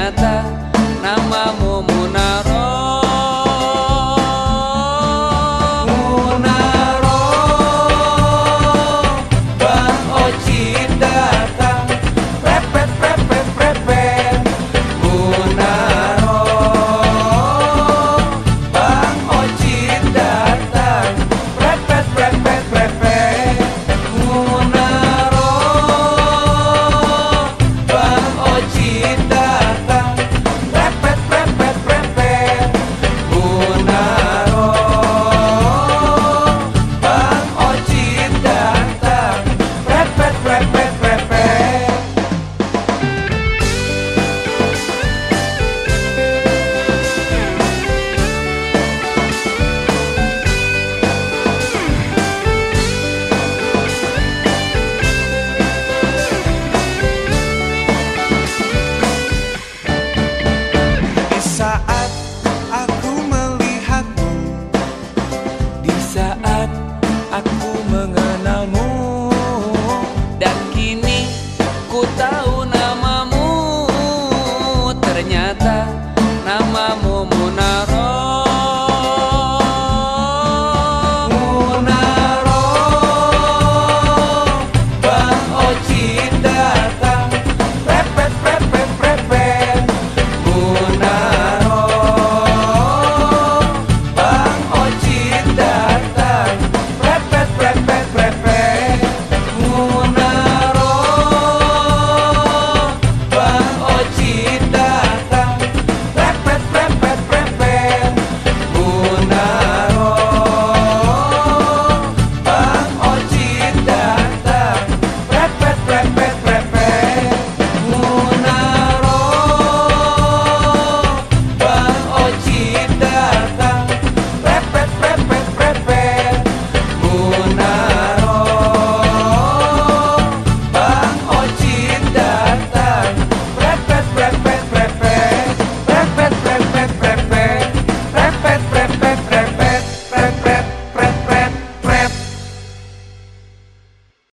ternyata namamu Munaro. Munaro Bang ocin datang. Prepet prepet prepet, Munaro Bang ocin datang. Prepet prepet prepet. aku mengenalmu. Dan kini ku tahu namamu. Ternyata